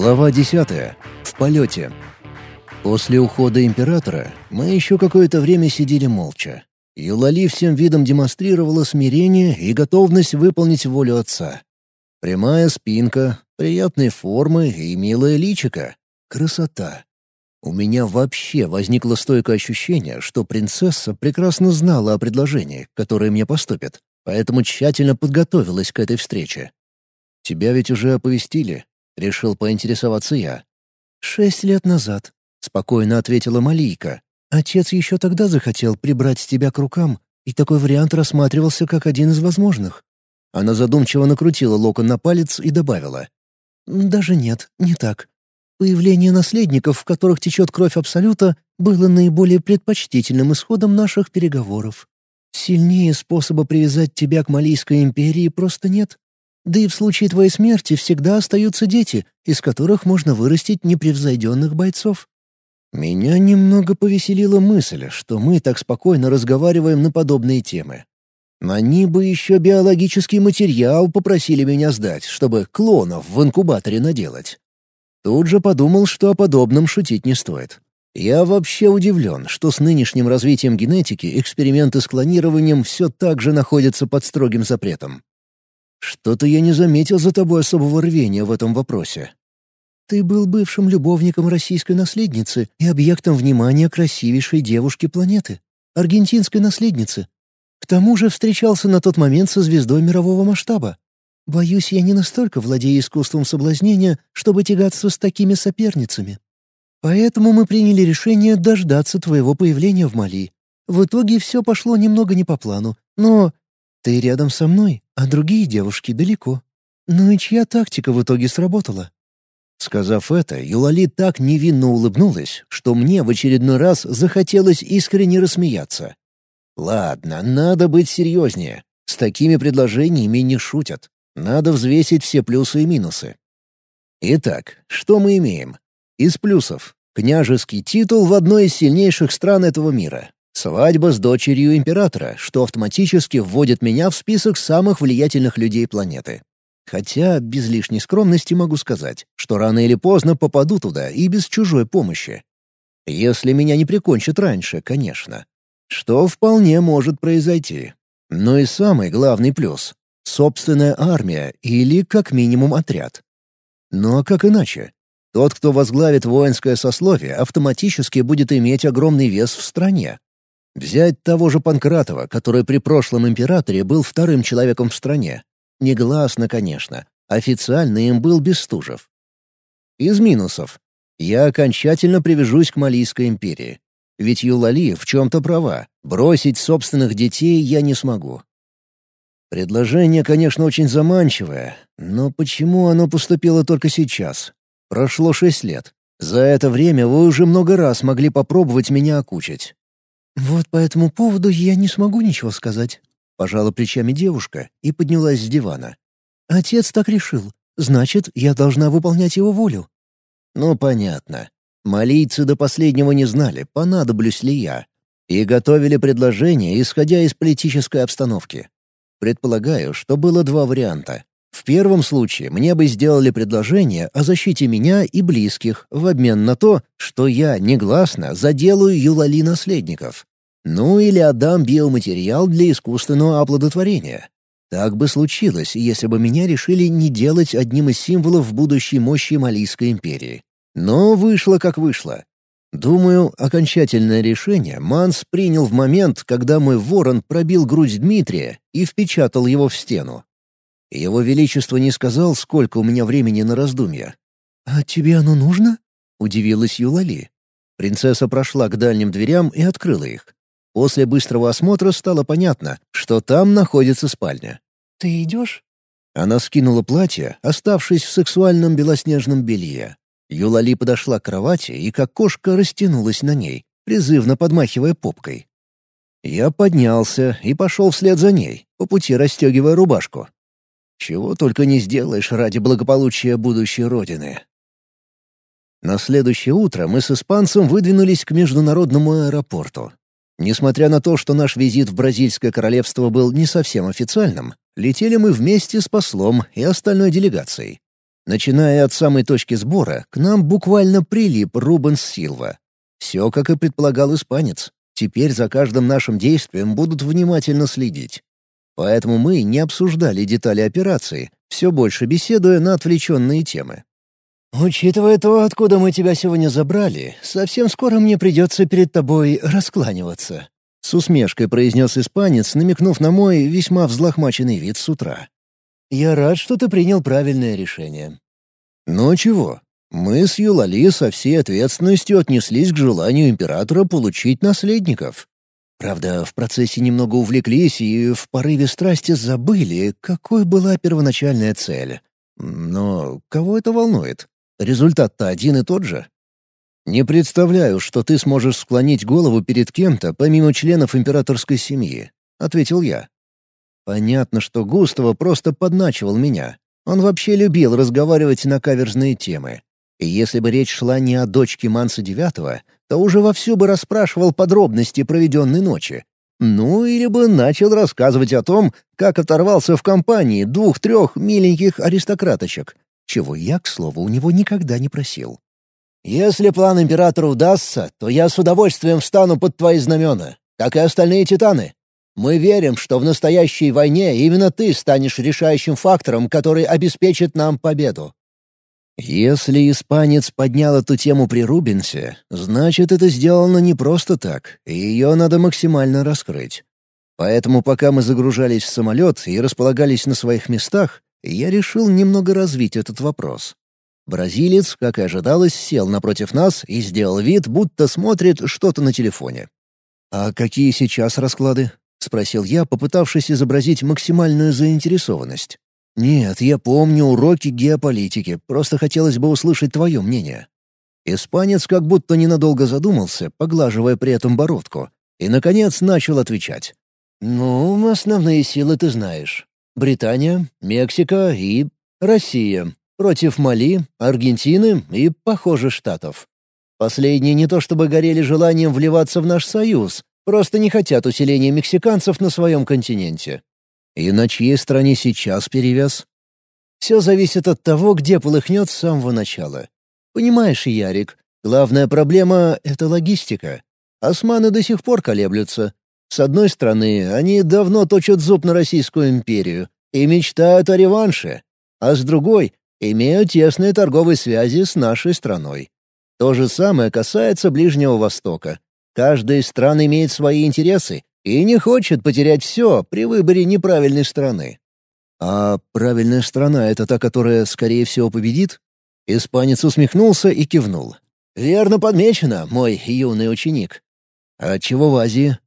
Глава 10. В полете. После ухода императора мы еще какое-то время сидели молча. Юлали всем видом демонстрировала смирение и готовность выполнить волю отца. Прямая спинка, приятные формы и милая личика. Красота. У меня вообще возникло стойкое ощущение, что принцесса прекрасно знала о предложении, которое мне поступит, поэтому тщательно подготовилась к этой встрече. «Тебя ведь уже оповестили?» — решил поинтересоваться я. «Шесть лет назад», — спокойно ответила Малийка. «Отец еще тогда захотел прибрать тебя к рукам, и такой вариант рассматривался как один из возможных». Она задумчиво накрутила локон на палец и добавила. «Даже нет, не так. Появление наследников, в которых течет кровь Абсолюта, было наиболее предпочтительным исходом наших переговоров. Сильнее способа привязать тебя к Малийской империи просто нет. Да и в случае твоей смерти всегда остаются дети, из которых можно вырастить непревзойденных бойцов. Меня немного повеселила мысль, что мы так спокойно разговариваем на подобные темы. Они бы еще биологический материал попросили меня сдать, чтобы клонов в инкубаторе наделать. Тут же подумал, что о подобном шутить не стоит. Я вообще удивлен, что с нынешним развитием генетики эксперименты с клонированием все так же находятся под строгим запретом. Что-то я не заметил за тобой особого рвения в этом вопросе. Ты был бывшим любовником российской наследницы и объектом внимания красивейшей девушки планеты, аргентинской наследницы. К тому же встречался на тот момент со звездой мирового масштаба. Боюсь, я не настолько владею искусством соблазнения, чтобы тягаться с такими соперницами. Поэтому мы приняли решение дождаться твоего появления в Мали. В итоге все пошло немного не по плану, но ты рядом со мной, а другие девушки далеко. Ну и чья тактика в итоге сработала?» Сказав это, Юлали так невинно улыбнулась, что мне в очередной раз захотелось искренне рассмеяться. «Ладно, надо быть серьезнее. С такими предложениями не шутят. Надо взвесить все плюсы и минусы. Итак, что мы имеем? Из плюсов. Княжеский титул в одной из сильнейших стран этого мира. Свадьба с дочерью императора, что автоматически вводит меня в список самых влиятельных людей планеты. Хотя без лишней скромности могу сказать, что рано или поздно попаду туда и без чужой помощи. Если меня не прикончат раньше, конечно. Что вполне может произойти. Но и самый главный плюс собственная армия или, как минимум, отряд. Ну а как иначе? Тот, кто возглавит воинское сословие, автоматически будет иметь огромный вес в стране. Взять того же Панкратова, который при прошлом императоре был вторым человеком в стране. Негласно, конечно. Официально им был Бестужев. Из минусов. Я окончательно привяжусь к Малийской империи. Ведь Юлали в чем-то права. Бросить собственных детей я не смогу. Предложение, конечно, очень заманчивое, но почему оно поступило только сейчас? Прошло шесть лет. За это время вы уже много раз могли попробовать меня окучить. «Вот по этому поводу я не смогу ничего сказать», — пожала плечами девушка и поднялась с дивана. «Отец так решил. Значит, я должна выполнять его волю». «Ну, понятно. Малийцы до последнего не знали, понадоблюсь ли я, и готовили предложение, исходя из политической обстановки. Предполагаю, что было два варианта. В первом случае мне бы сделали предложение о защите меня и близких в обмен на то, что я негласно заделаю Юлали наследников. Ну или отдам биоматериал для искусственного оплодотворения. Так бы случилось, если бы меня решили не делать одним из символов будущей мощи Малийской империи. Но вышло как вышло. Думаю, окончательное решение Манс принял в момент, когда мой ворон пробил грудь Дмитрия и впечатал его в стену. Его Величество не сказал, сколько у меня времени на раздумья. «А тебе оно нужно?» — удивилась Юлали. Принцесса прошла к дальним дверям и открыла их. После быстрого осмотра стало понятно, что там находится спальня. «Ты идешь?» Она скинула платье, оставшись в сексуальном белоснежном белье. Юлали подошла к кровати и как кошка растянулась на ней, призывно подмахивая попкой. Я поднялся и пошел вслед за ней, по пути расстегивая рубашку. Чего только не сделаешь ради благополучия будущей Родины. На следующее утро мы с испанцем выдвинулись к международному аэропорту. Несмотря на то, что наш визит в Бразильское королевство был не совсем официальным, летели мы вместе с послом и остальной делегацией. Начиная от самой точки сбора, к нам буквально прилип Рубенс Силва. Все, как и предполагал испанец. Теперь за каждым нашим действием будут внимательно следить. Поэтому мы не обсуждали детали операции, все больше беседуя на отвлеченные темы. «Учитывая то, откуда мы тебя сегодня забрали, совсем скоро мне придется перед тобой раскланиваться», — с усмешкой произнес испанец, намекнув на мой весьма взлохмаченный вид с утра. Я рад, что ты принял правильное решение. Ну чего? Мы с Юлали со всей ответственностью отнеслись к желанию императора получить наследников. Правда, в процессе немного увлеклись и в порыве страсти забыли, какой была первоначальная цель. Но кого это волнует? Результат-то один и тот же. Не представляю, что ты сможешь склонить голову перед кем-то, помимо членов императорской семьи, — ответил я. Понятно, что Густаво просто подначивал меня. Он вообще любил разговаривать на каверзные темы. И если бы речь шла не о дочке Манса Девятого, то уже вовсю бы расспрашивал подробности проведенной ночи. Ну, или бы начал рассказывать о том, как оторвался в компании двух-трех миленьких аристократочек, чего я, к слову, у него никогда не просил. «Если план Императора удастся, то я с удовольствием встану под твои знамена, как и остальные титаны», мы верим, что в настоящей войне именно ты станешь решающим фактором, который обеспечит нам победу. Если испанец поднял эту тему при Рубинсе, значит, это сделано не просто так, и ее надо максимально раскрыть. Поэтому пока мы загружались в самолет и располагались на своих местах, я решил немного развить этот вопрос. Бразилец, как и ожидалось, сел напротив нас и сделал вид, будто смотрит что-то на телефоне. «А какие сейчас расклады?» — спросил я, попытавшись изобразить максимальную заинтересованность. «Нет, я помню уроки геополитики, просто хотелось бы услышать твое мнение». Испанец как будто ненадолго задумался, поглаживая при этом бородку, и, наконец, начал отвечать. «Ну, основные силы ты знаешь. Британия, Мексика и Россия. Против Мали, Аргентины и, похоже, Штатов. Последние не то чтобы горели желанием вливаться в наш союз, Просто не хотят усиления мексиканцев на своем континенте. И на чьей стороне сейчас перевес? Все зависит от того, где полыхнет с самого начала. Понимаешь, Ярик, главная проблема — это логистика. Османы до сих пор колеблются. С одной стороны, они давно точат зуб на Российскую империю и мечтают о реванше, а с другой — имеют тесные торговые связи с нашей страной. То же самое касается Ближнего Востока. Каждая из стран имеет свои интересы и не хочет потерять все при выборе неправильной страны. А правильная страна — это та, которая, скорее всего, победит? Испанец усмехнулся и кивнул. «Верно подмечено, мой юный ученик». «А чего в Азии?»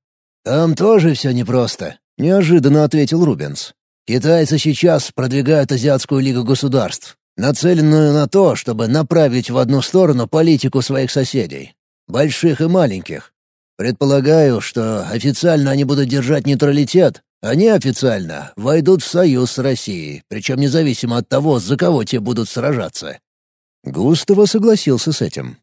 «Там тоже все непросто», — неожиданно ответил Рубенс. «Китайцы сейчас продвигают Азиатскую лигу государств, нацеленную на то, чтобы направить в одну сторону политику своих соседей, больших и маленьких. Предполагаю, что официально они будут держать нейтралитет, а неофициально войдут в союз с Россией, причем независимо от того, за кого те будут сражаться». Густаво согласился с этим.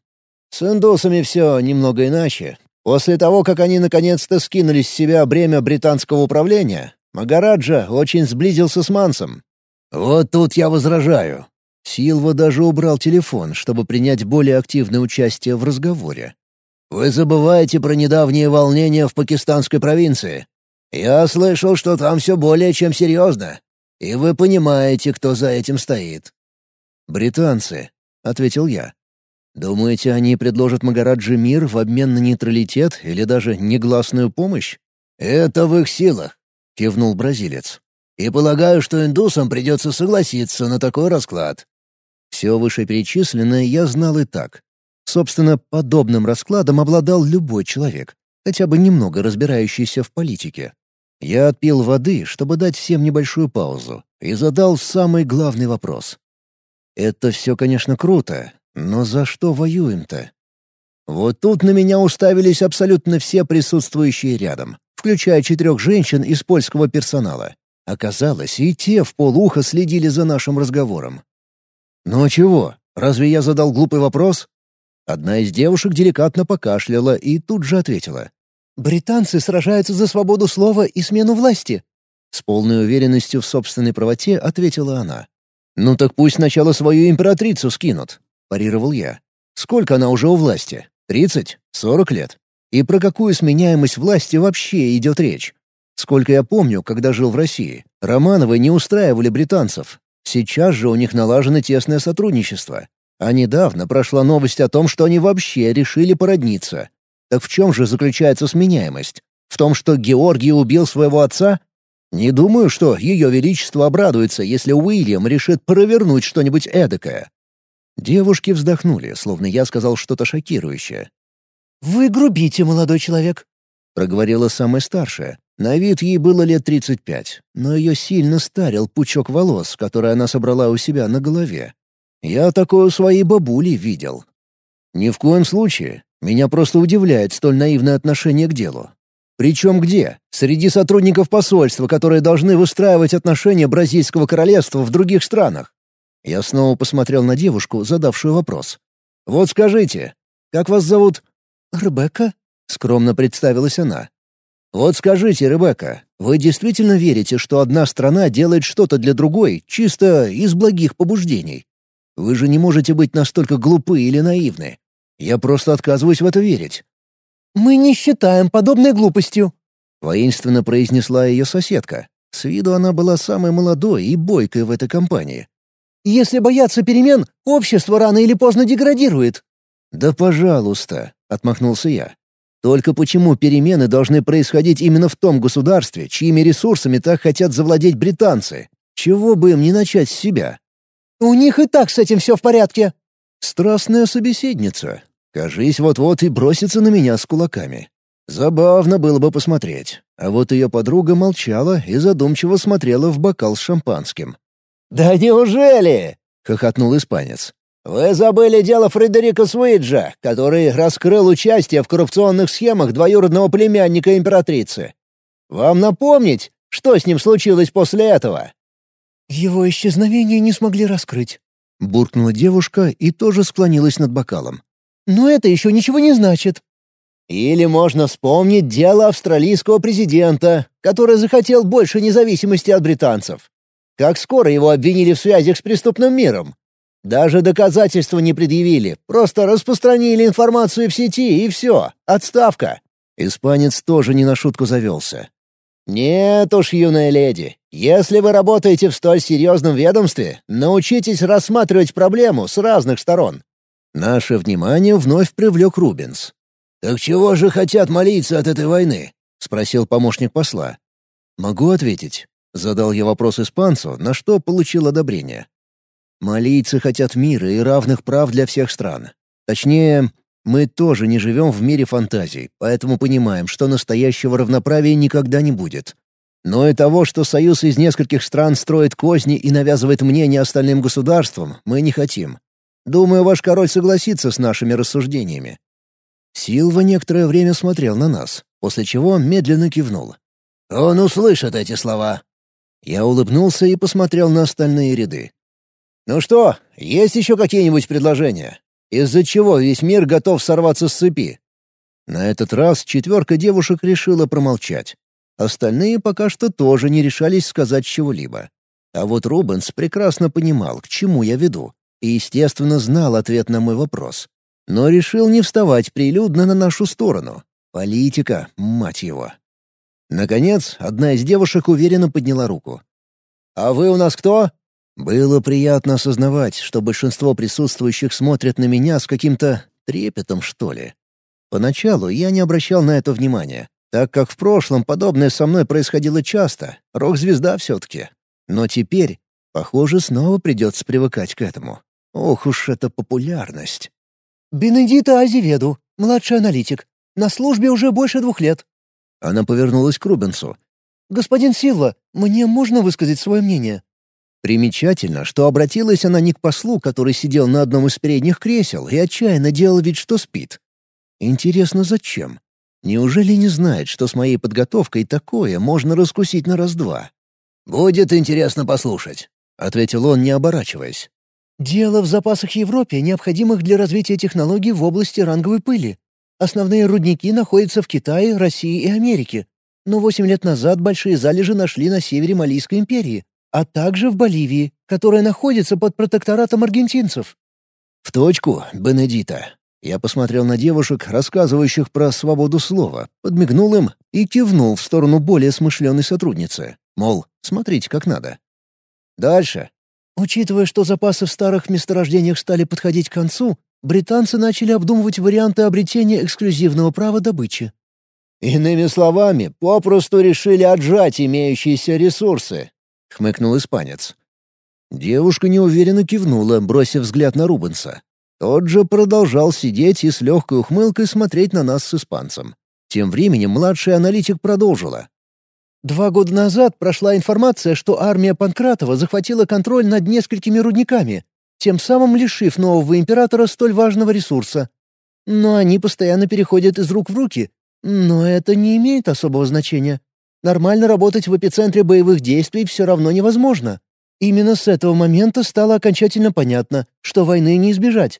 «С индусами все немного иначе. После того, как они наконец-то скинули с себя бремя британского управления, Магараджа очень сблизился с Мансом. «Вот тут я возражаю». Силва даже убрал телефон, чтобы принять более активное участие в разговоре. Вы забываете про недавние волнения в пакистанской провинции. Я слышал, что там все более чем серьезно. И вы понимаете, кто за этим стоит». «Британцы», — ответил я. «Думаете, они предложат Магараджи мир в обмен на нейтралитет или даже негласную помощь?» «Это в их силах», — кивнул бразилец. «И полагаю, что индусам придется согласиться на такой расклад». Все вышеперечисленное я знал и так. Собственно, подобным раскладом обладал любой человек, хотя бы немного разбирающийся в политике. Я отпил воды, чтобы дать всем небольшую паузу, и задал самый главный вопрос. «Это все, конечно, круто, но за что воюем-то?» Вот тут на меня уставились абсолютно все присутствующие рядом, включая четырех женщин из польского персонала. Оказалось, и те в полуха следили за нашим разговором. «Ну чего, разве я задал глупый вопрос?» Одна из девушек деликатно покашляла и тут же ответила. «Британцы сражаются за свободу слова и смену власти», — с полной уверенностью в собственной правоте ответила она. «Ну так пусть сначала свою императрицу скинут», — парировал я. «Сколько она уже у власти? Тридцать? Сорок лет? И про какую сменяемость власти вообще идет речь? Сколько я помню, когда жил в России, Романовы не устраивали британцев. Сейчас же у них налажено тесное сотрудничество. А недавно прошла новость о том, что они вообще решили породниться. Так в чем же заключается сменяемость? В том, что Георгий убил своего отца? Не думаю, что Ее Величество обрадуется, если Уильям решит провернуть что-нибудь эдакое. Девушки вздохнули, словно я сказал что-то шокирующее. «Вы грубите, молодой человек», — проговорила самая старшая. На вид ей было лет тридцать пять, но ее сильно старил пучок волос, который она собрала у себя на голове. Я такое у своей бабули видел. Ни в коем случае. Меня просто удивляет столь наивное отношение к делу. Причем где? Среди сотрудников посольства, которые должны выстраивать отношения Бразильского королевства в других странах. Я снова посмотрел на девушку, задавшую вопрос. «Вот скажите, как вас зовут?» «Ребекка?» — скромно представилась она. «Вот скажите, Ребекка, вы действительно верите, что одна страна делает что-то для другой чисто из благих побуждений? Вы же не можете быть настолько глупы или наивны. Я просто отказываюсь в это верить. «Мы не считаем подобной глупостью», — воинственно произнесла ее соседка. С виду она была самой молодой и бойкой в этой компании. «Если бояться перемен, общество рано или поздно деградирует». «Да пожалуйста», — отмахнулся я. «Только почему перемены должны происходить именно в том государстве, чьими ресурсами так хотят завладеть британцы? Чего бы им не начать с себя?» «У них и так с этим все в порядке». «Страстная собеседница. Кажись, вот-вот и бросится на меня с кулаками. Забавно было бы посмотреть. А вот ее подруга молчала и задумчиво смотрела в бокал с шампанским. «Да неужели?» — хохотнул испанец. «Вы забыли дело Фредерика Суиджа, который раскрыл участие в коррупционных схемах двоюродного племянника императрицы. Вам напомнить, что с ним случилось после этого?» «Его исчезновение не смогли раскрыть», — буркнула девушка и тоже склонилась над бокалом. Но это еще ничего не значит. Или можно вспомнить дело австралийского президента, который захотел больше независимости от британцев. Как скоро его обвинили в связях с преступным миром. Даже доказательства не предъявили, просто распространили информацию в сети и все, отставка. Испанец тоже не на шутку завелся. «Нет уж, юная леди, если вы работаете в столь серьезном ведомстве, научитесь рассматривать проблему с разных сторон. Наше внимание вновь привлек Рубинс. «Так чего же хотят молиться от этой войны?» — спросил помощник посла. «Могу ответить». Задал я вопрос испанцу, на что получил одобрение. «Малийцы хотят мира и равных прав для всех стран. Точнее, мы тоже не живем в мире фантазий, поэтому понимаем, что настоящего равноправия никогда не будет. Но и того, что союз из нескольких стран строит козни и навязывает мнение остальным государствам, мы не хотим. Думаю, ваш король согласится с нашими рассуждениями». Силва некоторое время смотрел на нас, после чего медленно кивнул. «Он услышит эти слова». Я улыбнулся и посмотрел на остальные ряды. «Ну что, есть еще какие-нибудь предложения? Из-за чего весь мир готов сорваться с цепи?» На этот раз четверка девушек решила промолчать. Остальные пока что тоже не решались сказать чего-либо. А вот Рубенс прекрасно понимал, к чему я веду, и, естественно, знал ответ на мой вопрос. Но решил не вставать прилюдно на нашу сторону. Политика, мать его. Наконец, одна из девушек уверенно подняла руку. «А вы у нас кто?» Было приятно осознавать, что большинство присутствующих смотрят на меня с каким-то трепетом, что ли. Поначалу я не обращал на это внимания, так как в прошлом подобное со мной происходило часто, рок-звезда все-таки. Но теперь, похоже, снова придется привыкать к этому. Ох уж эта популярность. «Бенедита Азеведу, младший аналитик. На службе уже больше двух лет». Она повернулась к Рубенсу. «Господин Силва, мне можно высказать свое мнение?» Примечательно, что обратилась она не к послу, который сидел на одном из передних кресел и отчаянно делал вид, что спит. Интересно, зачем? Неужели не знает, что с моей подготовкой такое можно раскусить на раз-два? «Будет интересно послушать», — ответил он, не оборачиваясь. Дело в запасах Европе, необходимых для развития технологий в области ранговой пыли. Основные рудники находятся в Китае, России и Америке. Но восемь лет назад большие залежи нашли на севере Малийской империи. а также в Боливии, которая находится под протекторатом аргентинцев». «В точку, Бенедита». Я посмотрел на девушек, рассказывающих про свободу слова, подмигнул им и кивнул в сторону более смышленой сотрудницы. Мол, смотрите, как надо. Дальше. Учитывая, что запасы в старых месторождениях стали подходить к концу, британцы начали обдумывать варианты обретения эксклюзивного права добычи. «Иными словами, попросту решили отжать имеющиеся ресурсы», — хмыкнул испанец. Девушка неуверенно кивнула, бросив взгляд на Рубенса. Тот же продолжал сидеть и с легкой ухмылкой смотреть на нас с испанцем. Тем временем младший аналитик продолжила. Два года назад прошла информация, что армия Панкратова захватила контроль над несколькими рудниками, тем самым лишив нового императора столь важного ресурса. Но они постоянно переходят из рук в руки. Но это не имеет особого значения. Нормально работать в эпицентре боевых действий все равно невозможно. Именно с этого момента стало окончательно понятно, что войны не избежать.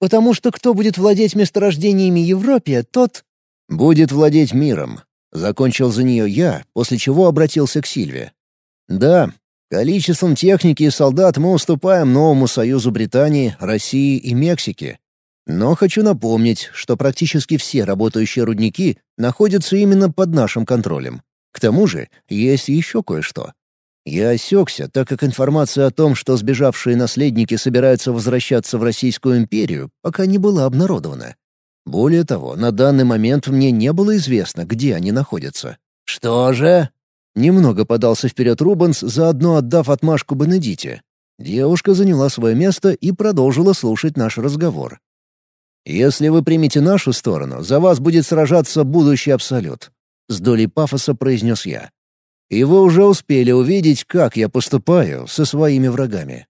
Потому что кто будет владеть месторождениями Европе, тот... «Будет владеть миром», Закончил за нее я, после чего обратился к Сильве. «Да, количеством техники и солдат мы уступаем новому союзу Британии, России и Мексики. Но хочу напомнить, что практически все работающие рудники находятся именно под нашим контролем. К тому же есть еще кое-что. Я осекся, так как информация о том, что сбежавшие наследники собираются возвращаться в Российскую империю, пока не была обнародована. Более того, на данный момент мне не было известно, где они находятся. «Что же?» Немного подался вперед Рубенс, заодно отдав отмашку Бенедите. Девушка заняла свое место и продолжила слушать наш разговор. «Если вы примете нашу сторону, за вас будет сражаться будущий Абсолют», — с долей пафоса произнес я. «И вы уже успели увидеть, как я поступаю со своими врагами».